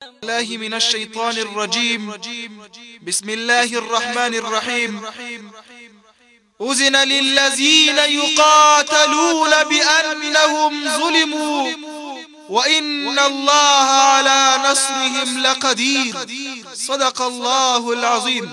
بالله من الشيطان الرجيم بسم الله الرحمن الرحيم أذن للذين يقاتلون بأنهم ظلموا وإن الله على نصرهم لقدير صدق الله العظيم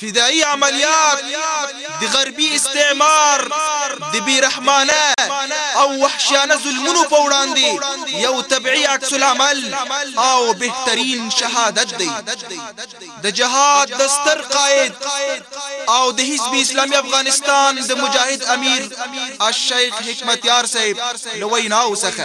فدايي عمليات د غربي استعمار د بې رحمانه او وحشيانه ظلمونو په وړاندې یو طبعي عکس العمل او بهترین شهادت دی د جهاد د ستر قائد او د حزب اسلامي افغانستان د مجاهد امیر الشیخ حکمتیار صاحب لوی ناو څخه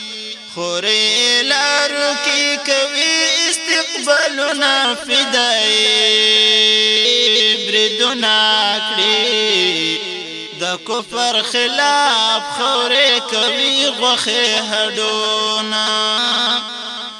خورې لارو کې کوي استقبالونه فدای بردونه کړی د کفر خلاف خورې کوي غوخه هډونه